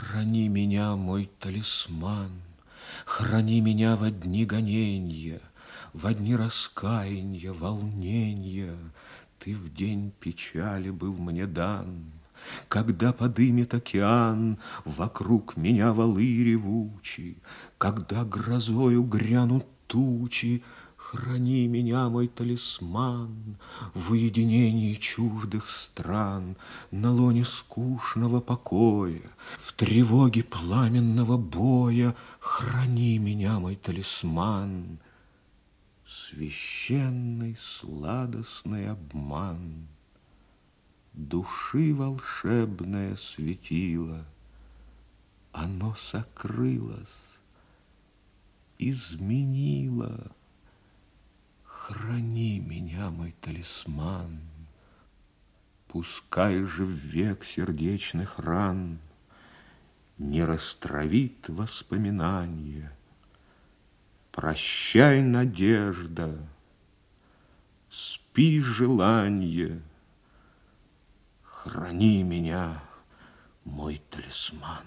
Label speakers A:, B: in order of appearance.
A: Храни меня, мой талисман, Храни меня в дни гоненья, В дни раскаяния, волнения. Ты в день печали был мне дан, Когда подымет океан Вокруг меня валы ревучи, Когда грозою грянут тучи, Храни меня, мой талисман, В уединении чуждых стран, На лоне скучного покоя, В тревоге пламенного боя. Храни меня, мой талисман, Священный сладостный обман, Души волшебное светило, Оно сокрылось, изменило. Храни меня, мой талисман, Пускай же в век сердечных ран Не растравит воспоминание. Прощай, надежда, спи, желание, Храни меня, мой талисман.